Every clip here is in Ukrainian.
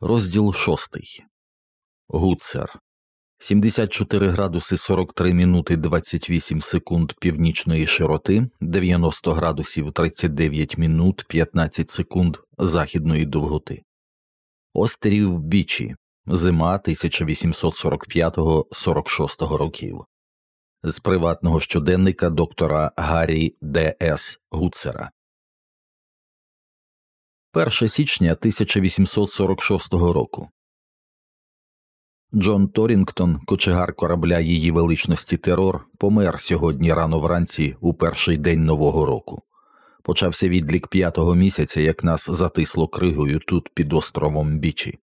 Розділ 6. Гуцер 74 градуси 43 минути 28 секунд північної широти, 90 градусів 39 минут 15 секунд західної довготи. Острів Бічі. Зима 1845-46 років. З приватного щоденника доктора Гаррі Д. С. Гуцера 1 січня 1846 року. Джон Торінгтон, кочегар корабля її величності терор, помер сьогодні рано вранці у перший день нового року. Почався відлік п'ятого місяця, як нас затисло кригою тут під островом Бічі.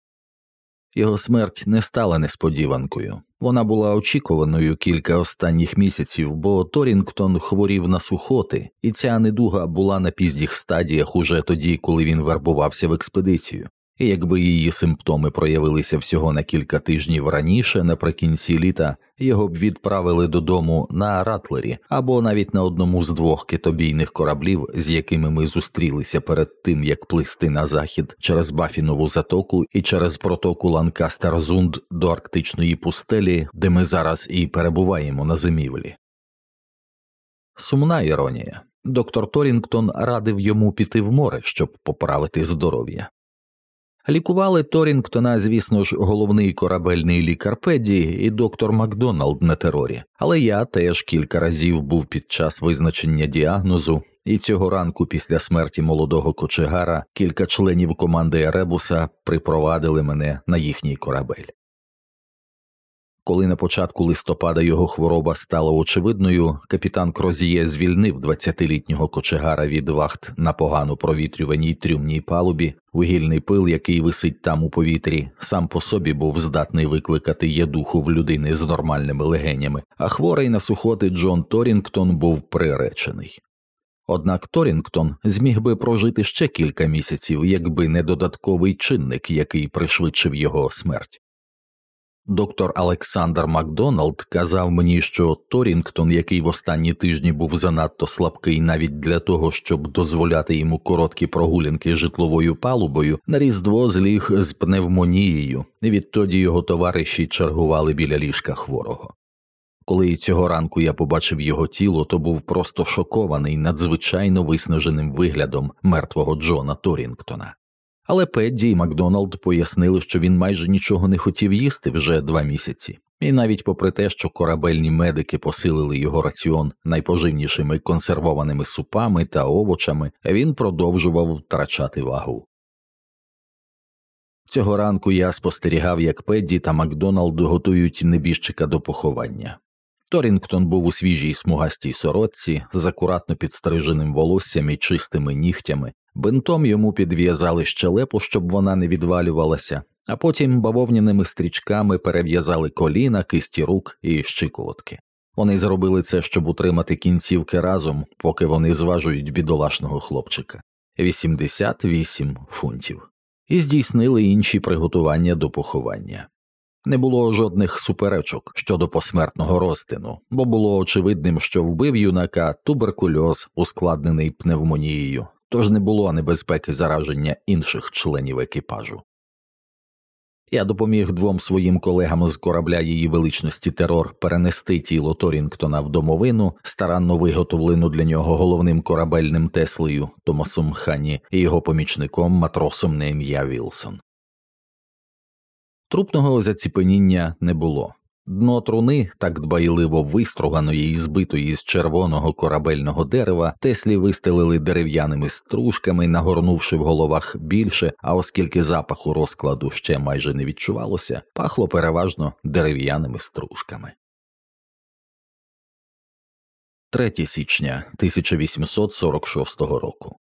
Його смерть не стала несподіванкою. Вона була очікуваною кілька останніх місяців, бо Торінгтон хворів на сухоти, і ця недуга була на пізніх стадіях уже тоді, коли він вербувався в експедицію і якби його симптоми проявилися всього на кілька тижнів раніше, наприкінці літа, його б відправили додому на Ратлері або навіть на одному з двох китобійних кораблів, з якими ми зустрілися перед тим, як плисти на захід через Бафінову затоку і через протоку Ланкастер-Саунд до Арктичної пустелі, де ми зараз і перебуваємо на зимівлі. Сумна іронія. Доктор Торінгтон радив йому піти в море, щоб поправити здоров'я. Лікували Торінгтона, звісно ж, головний корабельний лікар Педі і доктор Макдоналд на терорі, але я теж кілька разів був під час визначення діагнозу, і цього ранку, після смерті молодого кочегара, кілька членів команди Еребуса припровадили мене на їхній корабель. Коли на початку листопада його хвороба стала очевидною, капітан Крозіє звільнив 20-літнього кочегара від вахт на погано провітрюваній трюмній палубі, вугільний пил, який висить там у повітрі, сам по собі був здатний викликати єдуху в людини з нормальними легенями, а хворий на сухоти Джон Торінгтон був приречений. Однак Торінгтон зміг би прожити ще кілька місяців, якби не додатковий чинник, який пришвидшив його смерть. Доктор Олександр Макдоналд казав мені, що Торінгтон, який в останні тижні був занадто слабкий навіть для того, щоб дозволяти йому короткі прогулянки житловою палубою, на різдво зліг з пневмонією, і відтоді його товариші чергували біля ліжка хворого. Коли цього ранку я побачив його тіло, то був просто шокований надзвичайно виснаженим виглядом мертвого Джона Торінгтона. Але Педді і Макдоналд пояснили, що він майже нічого не хотів їсти вже два місяці, і навіть попри те, що корабельні медики посилили його раціон найпоживнішими консервованими супами та овочами, він продовжував втрачати вагу. Цього ранку я спостерігав, як Педді та Макдоналд готують небіжчика до поховання. Торінгтон був у свіжій смугастій сорочці з акуратно підстриженим волоссям і чистими нігтями, бинтом йому підв'язали щелепу, щоб вона не відвалювалася, а потім бавовняними стрічками перев'язали коліна, кисті рук і щиколотки. Вони зробили це, щоб утримати кінцівки разом, поки вони зважують бідолашного хлопчика 88 фунтів, і здійснили інші приготування до поховання. Не було жодних суперечок щодо посмертного розтину, бо було очевидним, що вбив юнака туберкульоз, ускладнений пневмонією, тож не було небезпеки зараження інших членів екіпажу. Я допоміг двом своїм колегам з корабля її величності терор перенести тіло Торінгтона в домовину, старанно виготовлену для нього головним корабельним Теслею Томасом Хані і його помічником матросом на ім'я Вілсон. Трупного заціпеніння не було. Дно труни, так дбайливо виструганої і збитої з червоного корабельного дерева, Теслі вистелили дерев'яними стружками, нагорнувши в головах більше, а оскільки запаху розкладу ще майже не відчувалося, пахло переважно дерев'яними стружками. 3 січня 1846 року.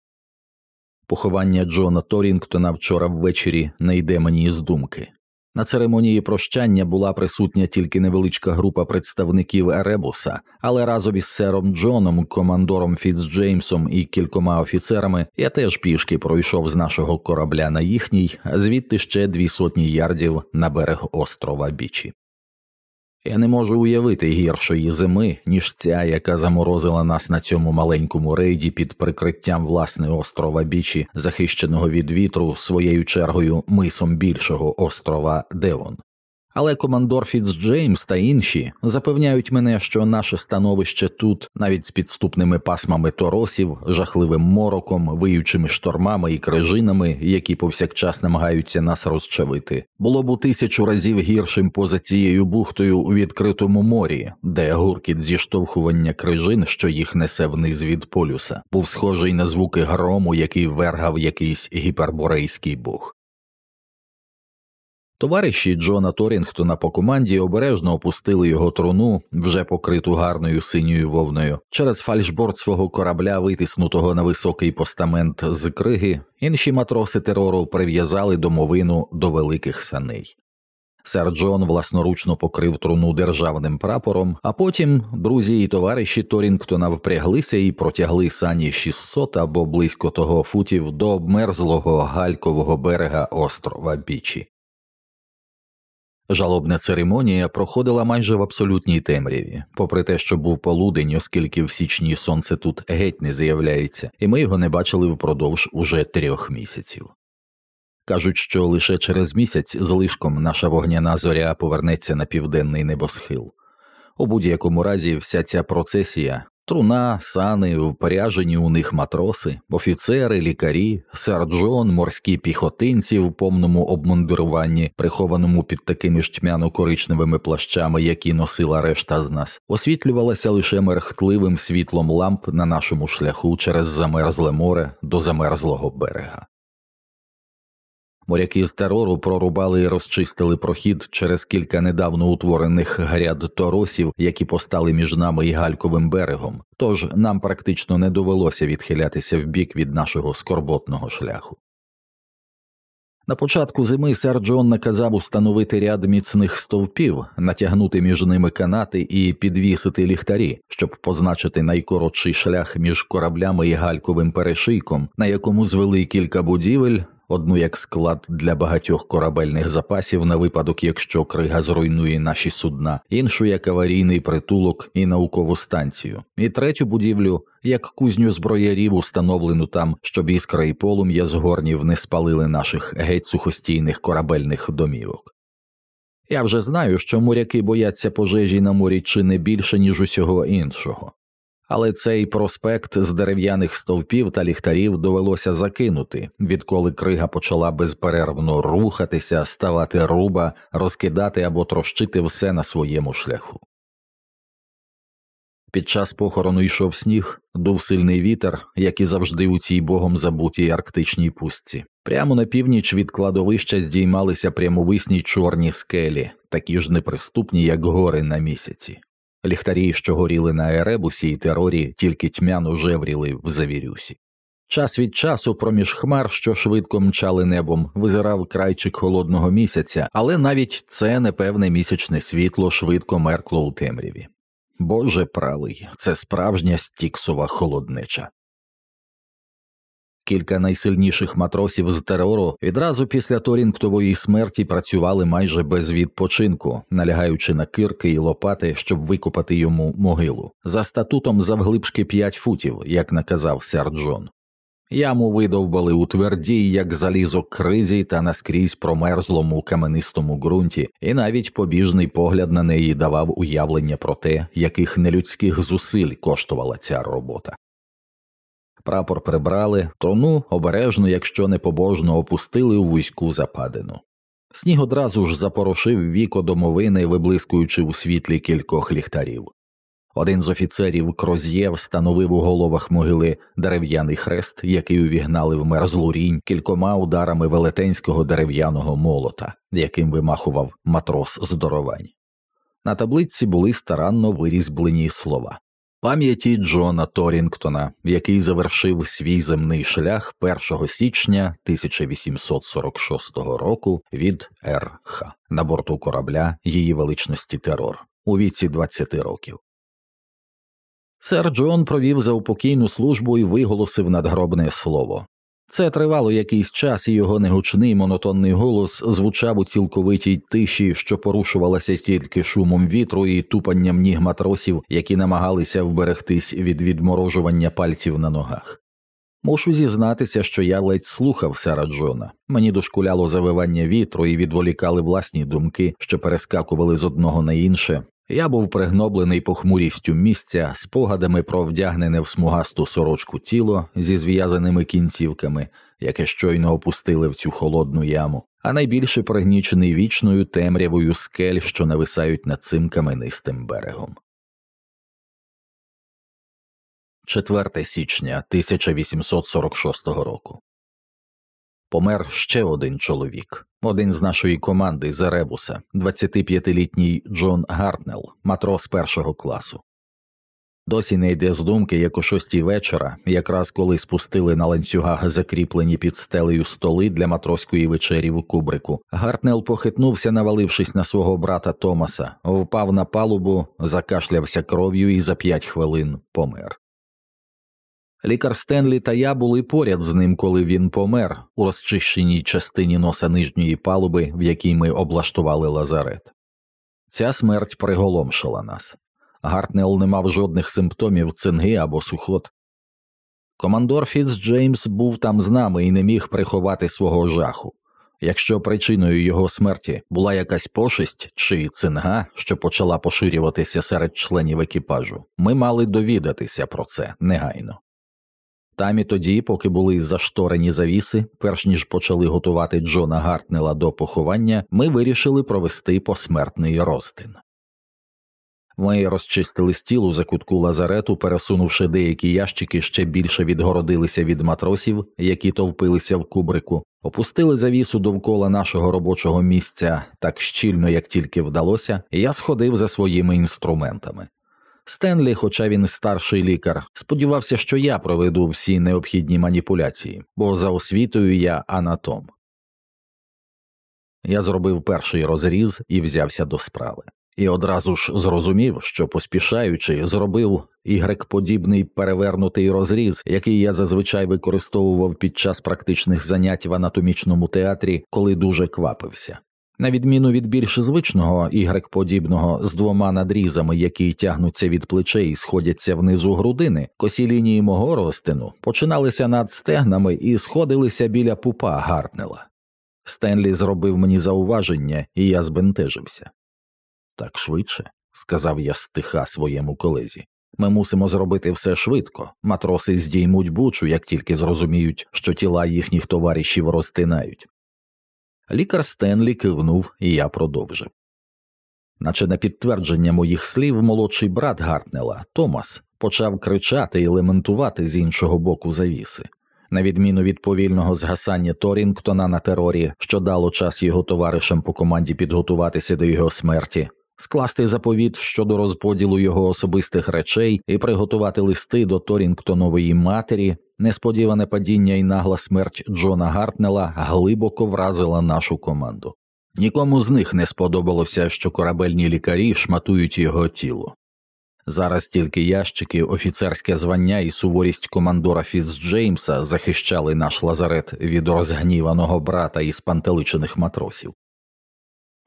Поховання Джона Торінгтона вчора ввечері не йде мені з думки. На церемонії прощання була присутня тільки невеличка група представників Еребуса, але разом із сером Джоном, командором Фіцджеймсом і кількома офіцерами я теж пішки пройшов з нашого корабля на їхній, звідти ще дві сотні ярдів на берег острова Бічі. Я не можу уявити гіршої зими, ніж ця, яка заморозила нас на цьому маленькому рейді під прикриттям власне острова Бічі, захищеного від вітру своєю чергою мисом більшого острова Девон. Але командор Фіцджеймс та інші запевняють мене, що наше становище тут, навіть з підступними пасмами торосів, жахливим мороком, виючими штормами і крижинами, які повсякчас намагаються нас розчавити, було б у тисячу разів гіршим поза цією бухтою у відкритому морі, де гуркіт зіштовхування крижин, що їх несе вниз від полюса, був схожий на звуки грому, який вергав якийсь гіперборейський бог. Товариші Джона Торінгтона по команді обережно опустили його труну, вже покриту гарною синьою вовною, через фальшборд свого корабля, витиснутого на високий постамент з криги, інші матроси терору прив'язали домовину до великих саней. Сер Джон власноручно покрив труну державним прапором, а потім друзі і товариші Торінгтона впряглися і протягли сані 600 або близько того футів до обмерзлого галькового берега острова Бічі. Жалобна церемонія проходила майже в абсолютній темряві, попри те, що був полудень, оскільки в січні сонце тут геть не з'являється, і ми його не бачили впродовж уже трьох місяців. Кажуть, що лише через місяць злишком наша вогняна зоря повернеться на південний небосхил. У будь-якому разі вся ця процесія Труна, сани, впоряжені у них матроси, офіцери, лікарі, сарджон, морські піхотинці в повному обмундируванні, прихованому під такими ж тьмяно-коричневими плащами, які носила решта з нас, освітлювалася лише мерхтливим світлом ламп на нашому шляху через замерзле море до замерзлого берега. Моряки з терору прорубали і розчистили прохід через кілька недавно утворених гряд торосів, які постали між нами і гальковим берегом, тож нам практично не довелося відхилятися вбік від нашого скорботного шляху. На початку зими сер Джон наказав установити ряд міцних стовпів, натягнути між ними канати і підвісити ліхтарі, щоб позначити найкоротший шлях між кораблями і гальковим перешийком, на якому звели кілька будівель, одну як склад для багатьох корабельних запасів на випадок, якщо крига зруйнує наші судна, іншу як аварійний притулок і наукову станцію, і третю будівлю як кузню зброярів, установлену там, щоб іскра і полум'я з горнів не спалили наших геть сухостійних корабельних домівок. Я вже знаю, що моряки бояться пожежі на морі чи не більше, ніж усього іншого але цей проспект з дерев'яних стовпів та ліхтарів довелося закинути, відколи крига почала безперервно рухатися, ставати руба, розкидати або трощити все на своєму шляху. Під час похорону йшов сніг, дув сильний вітер, як і завжди у цій богом забутій арктичній пустці. Прямо на північ від кладовища здіймалися прямовисні чорні скелі, такі ж неприступні, як гори на місяці. Ліхтарі, що горіли на еребусі і терорі, тільки тьмяно жевріли в завірюсі. Час від часу, проміж хмар, що швидко мчали небом, визирав крайчик холодного місяця, але навіть це непевне місячне світло швидко меркло у темряві. Боже правий, це справжня стіксова холоднича. Кілька найсильніших матросів з терору відразу після Торінгтової смерті працювали майже без відпочинку, налягаючи на кирки і лопати, щоб викопати йому могилу, за статутом завглибшки п'ять футів, як наказав сер Джон. Яму видовбали у твердій, як залізо кризі та наскрізь промерзлому каменистому ґрунті, і навіть побіжний погляд на неї давав уявлення про те, яких нелюдських зусиль коштувала ця робота. Прапор прибрали, трону обережно, якщо не побожно, опустили у вузьку западину. Сніг одразу ж запорошив віко домовини, виблискуючи у світлі кількох ліхтарів. Один з офіцерів Кроз'є встановив у головах могили дерев'яний хрест, який увігнали в мерзлу рінь кількома ударами велетенського дерев'яного молота, яким вимахував матрос здоровань. На таблиці були старанно вирізблені слова пам'яті Джона Торінгтона, який завершив свій земний шлях 1 січня 1846 року від РХ на борту корабля її величності терор у віці 20 років. Сер Джон провів заупокійну службу і виголосив надгробне слово. Це тривало якийсь час, і його негучний монотонний голос звучав у цілковитій тиші, що порушувалася тільки шумом вітру і тупанням ніг матросів, які намагалися вберегтись від відморожування пальців на ногах. Мушу зізнатися, що я ледь слухав Сара Джона. Мені дошкуляло завивання вітру і відволікали власні думки, що перескакували з одного на інше. Я був пригноблений похмурістю місця, спогадами про вдягнене в смугасту сорочку тіло зі зв'язаними кінцівками, яке щойно опустили в цю холодну яму, а найбільше пригнічений вічною темрявою скель, що нависають над цим каменистим берегом. 4 січня 1846 року. Помер ще один чоловік, один з нашої команди з Еребуса, 25-літній Джон Гартнел, матрос першого класу. Досі не йде з думки, як о шостій вечора, якраз коли спустили на ланцюгах закріплені під стелею столи для матроської вечері в кубрику. Гартнел похитнувся, навалившись на свого брата Томаса, впав на палубу, закашлявся кров'ю і за п'ять хвилин помер. Лікар Стенлі та я були поряд з ним, коли він помер у розчищеній частині носа нижньої палуби, в якій ми облаштували лазарет. Ця смерть приголомшила нас. Гартнел не мав жодних симптомів цинги або сухот. Командор Фіц Джеймс був там з нами і не міг приховати свого жаху. Якщо причиною його смерті була якась пошесть чи цинга, що почала поширюватися серед членів екіпажу, ми мали довідатися про це негайно. Там і тоді, поки були зашторені завіси, перш ніж почали готувати Джона Гартнела до поховання, ми вирішили провести посмертний розтин. Ми розчистили стіл у закутку лазарету, пересунувши деякі ящики, ще більше відгородилися від матросів, які товпилися в кубрику, опустили завісу довкола нашого робочого місця так щільно, як тільки вдалося, і я сходив за своїми інструментами. Стенлі, хоча він старший лікар, сподівався, що я проведу всі необхідні маніпуляції, бо за освітою я анатом. Я зробив перший розріз і взявся до справи, і одразу ж зрозумів, що поспішаючи, зробив ігрекподібний перевернутий розріз, який я зазвичай використовував під час практичних занять в анатомічному театрі, коли дуже квапився. На відміну від більш звичного ігрек-подібного з двома надрізами, які тягнуться від плечей і сходяться внизу грудини, косі лінії мого розтину починалися над стегнами і сходилися біля пупа Гартнела. Стенлі зробив мені зауваження, і я збентежився. Так швидше, сказав я стиха своєму колезі. Ми мусимо зробити все швидко. Матроси здіймуть бучу, як тільки зрозуміють, що тіла їхніх товаришів розтинають. Лікар Стенлі кивнув, і я продовжив. Наче на підтвердження моїх слів, молодший брат Гартнела, Томас, почав кричати і лементувати з іншого боку завіси. На відміну від повільного згасання Торінгтона на терорі, що дало час його товаришам по команді підготуватися до його смерті, скласти заповіт щодо розподілу його особистих речей і приготувати листи до Торінгтонової матері, несподіване падіння і нагла смерть Джона Гартнела глибоко вразила нашу команду. Нікому з них не сподобалося, що корабельні лікарі шматують його тіло. Зараз тільки ящики, офіцерське звання і суворість командора Фіцджеймса захищали наш лазарет від розгніваного брата і спантеличених матросів.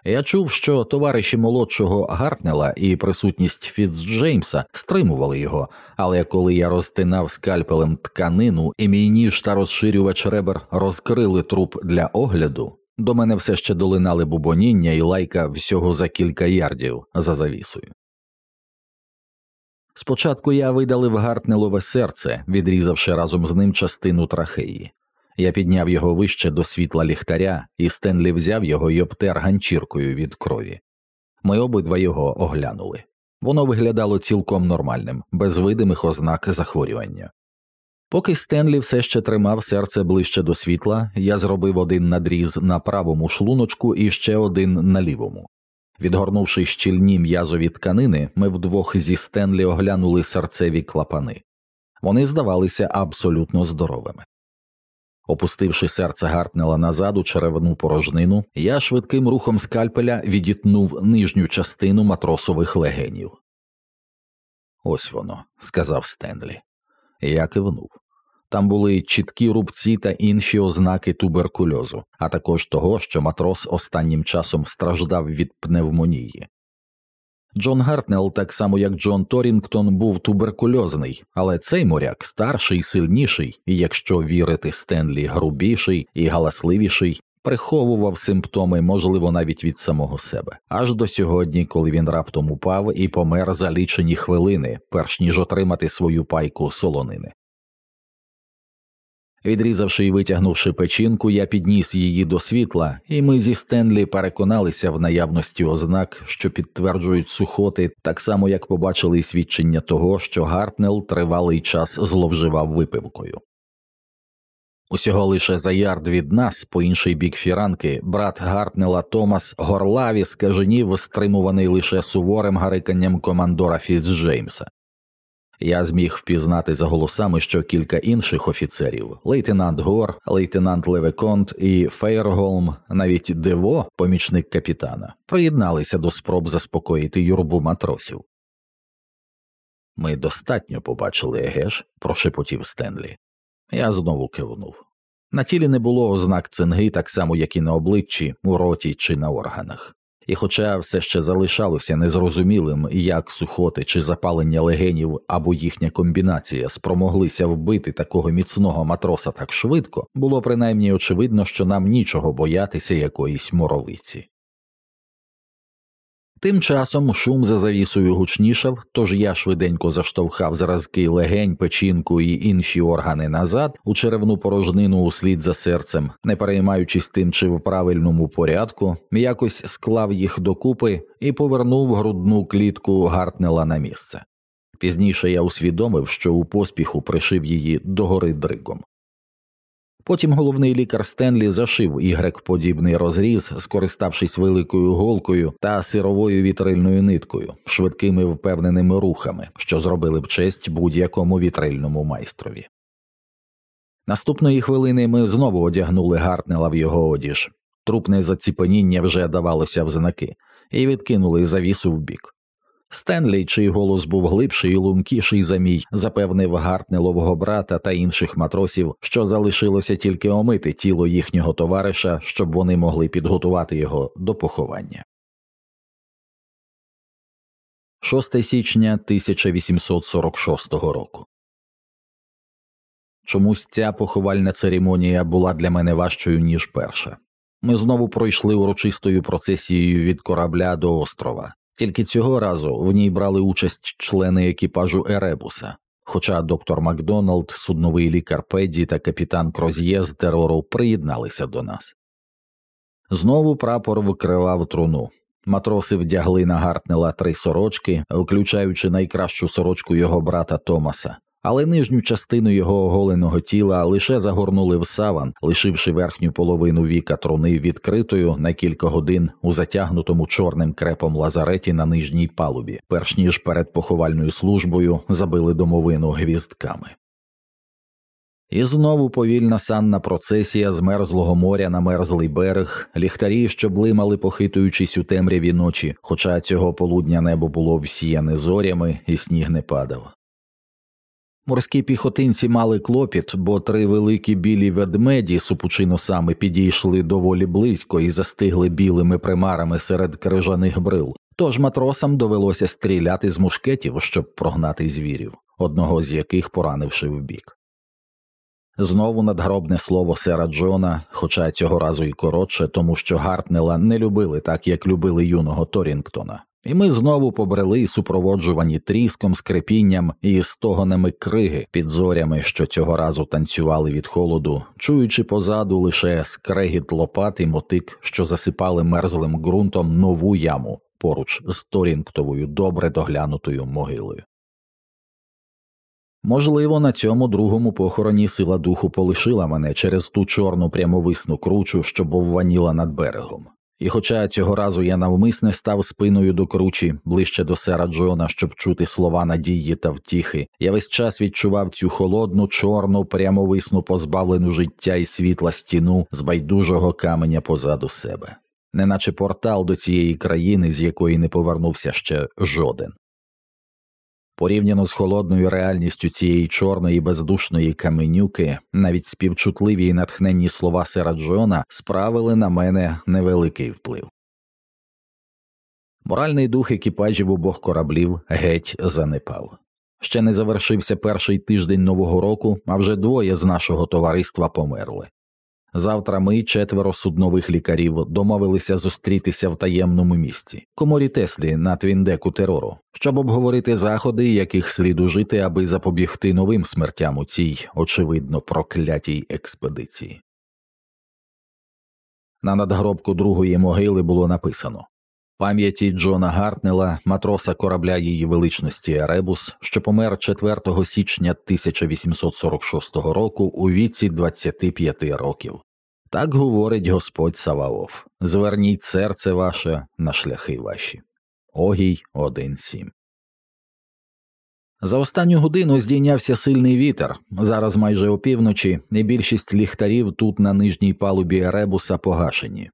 Я чув, що товариші молодшого Гартнела і присутність Фіцджеймса стримували його, але коли я розтинав скальпелем тканину і мій ніж та розширювач ребер розкрили труп для огляду, до мене все ще долинали бубоніння і лайка всього за кілька ярдів за завісою. Спочатку я видалив Гартнелове серце, відрізавши разом з ним частину трахеї. Я підняв його вище до світла ліхтаря, і Стенлі взяв його й обтер ганчіркою від крові. Ми обидва його оглянули. Воно виглядало цілком нормальним, без видимих ознак захворювання. Поки Стенлі все ще тримав серце ближче до світла, я зробив один надріз на правому шлуночку і ще один на лівому. Відгорнувши щільні м'язові тканини, ми вдвох зі Стенлі оглянули серцеві клапани. Вони здавалися абсолютно здоровими. Опустивши серце Гартнела назад у черевну порожнину, я швидким рухом скальпеля відітнув нижню частину матросових легенів. Ось воно, сказав Стенлі. Я кивнув. Там були чіткі рубці та інші ознаки туберкульозу, а також того, що матрос останнім часом страждав від пневмонії. Джон Гартнел, так само як Джон Торінгтон, був туберкульозний, але цей моряк старший, сильніший, і якщо вірити Стенлі, грубіший і галасливіший, приховував симптоми, можливо, навіть від самого себе, аж до сьогодні, коли він раптом упав і помер за лічені хвилини, перш ніж отримати свою пайку солонини. Відрізавши і витягнувши печінку, я підніс її до світла, і ми зі Стенлі переконалися в наявності ознак, що підтверджують сухоти, так само як побачили й свідчення того, що Гартнел тривалий час зловживав випивкою. Усього лише за ярд від нас, по інший бік фіранки, брат Гартнела Томас горлаві скаженів, стримуваний лише суворим гариканням командора Фіцджеймса. Я зміг впізнати за голосами, що кілька інших офіцерів лейтенант Гор, лейтенант Левеконт і Фейерголм, навіть Дево, помічник капітана, приєдналися до спроб заспокоїти юрбу матросів. Ми достатньо побачили, егеш, прошепотів Стенлі. Я знову кивнув. На тілі не було ознак цинги, так само, як і на обличчі, у роті чи на органах. І, хоча все ще залишалося незрозумілим, як сухоти чи запалення легенів або їхня комбінація спромоглися вбити такого міцного матроса так швидко, було принаймні очевидно, що нам нічого боятися якоїсь моровиці. Тим часом шум за завісою гучнішав, тож я швиденько заштовхав зразки легень, печінку і інші органи назад у черевну порожнину услід за серцем, не переймаючись тим, чи в правильному порядку, якось склав їх докупи і повернув грудну клітку Гартнела на місце. Пізніше я усвідомив, що у поспіху пришив її догори дригом. Потім головний лікар Стенлі зашив ігрек-подібний розріз, скориставшись великою голкою та сировою вітрильною ниткою, швидкими впевненими рухами, що зробили б честь будь-якому вітрильному майстрові. Наступної хвилини ми знову одягнули Гартнела в його одіж. Трупне заціпеніння вже давалося в знаки, і відкинули завісу вбік. Стенлі, чий голос був глибший і лункіший за мій, запевнив Гартнелового брата та інших матросів, що залишилося тільки омити тіло їхнього товариша, щоб вони могли підготувати його до поховання. 6 січня 1846 року. Чомусь ця поховальна церемонія була для мене важчою, ніж перша. Ми знову пройшли урочистою процесією від корабля до острова. Тільки цього разу в ній брали участь члени екіпажу Еребуса, хоча доктор Макдоналд, судновий лікар Педді та капітан Кроз'є з терору приєдналися до нас. Знову прапор викривав труну. Матроси вдягли на Гартнела три сорочки, включаючи найкращу сорочку його брата Томаса, але нижню частину його оголеного тіла лише загорнули в саван, лишивши верхню половину віка труни відкритою на кілька годин у затягнутому чорним крепом лазареті на нижній палубі, перш ніж перед поховальною службою забили домовину гвіздками. І знову повільна санна процесія з мерзлого моря на мерзлий берег, ліхтарі, що блимали, похитуючись у темряві ночі, хоча цього полудня небо було всіяне зорями і сніг не падав. Морські піхотинці мали клопіт, бо три великі білі ведмеді супучи носами підійшли доволі близько і застигли білими примарами серед крижаних брил. Тож матросам довелося стріляти з мушкетів, щоб прогнати звірів, одного з яких поранивши вбік. Знову надгробне слово сера Джона, хоча цього разу й коротше, тому що Гартнела не любили так, як любили юного Торінгтона. І ми знову побрели супроводжувані тріском, скрипінням і стогонами криги під зорями, що цього разу танцювали від холоду, чуючи позаду лише скрегіт лопат і мотик, що засипали мерзлим ґрунтом нову яму поруч з Торінгтовою добре доглянутою могилою. Можливо, на цьому другому похороні сила духу полишила мене через ту чорну прямовисну кручу, що бовваніла над берегом. І хоча цього разу я навмисне став спиною до кручі ближче до сера Джона, щоб чути слова надії та втіхи, я весь час відчував цю холодну, чорну, прямовисну позбавлену життя і світла стіну з байдужого каменя позаду себе, неначе портал до цієї країни, з якої не повернувся ще жоден. Порівняно з холодною реальністю цієї чорної бездушної каменюки, навіть співчутливі і натхненні слова сера Джона справили на мене невеликий вплив. Моральний дух екіпажів обох кораблів геть занепав. Ще не завершився перший тиждень нового року, а вже двоє з нашого товариства померли. Завтра ми, четверо суднових лікарів, домовилися зустрітися в таємному місці, коморі Теслі на твіндеку терору, щоб обговорити заходи, яких слід ужити, аби запобігти новим смертям у цій, очевидно, проклятій експедиції. На надгробку другої могили було написано пам'яті Джона Гартнела, матроса корабля її величності Еребус, що помер 4 січня 1846 року у віці 25 років. Так говорить Господь Саваоф зверніть серце ваше на шляхи ваші. Огій 1.7 За останню годину здійнявся сильний вітер. Зараз майже опівночі, і більшість ліхтарів тут на нижній палубі Еребуса погашені.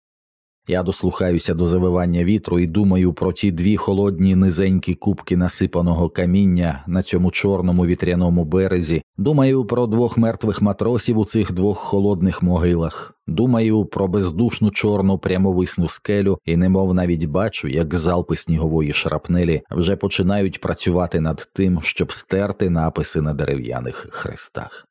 Я дослухаюся до завивання вітру і думаю про ті дві холодні низенькі кубки насипаного каміння на цьому чорному вітряному березі. Думаю про двох мертвих матросів у цих двох холодних могилах. Думаю про бездушну чорну прямовисну скелю і немов навіть бачу, як залпи снігової шрапнелі вже починають працювати над тим, щоб стерти написи на дерев'яних хрестах.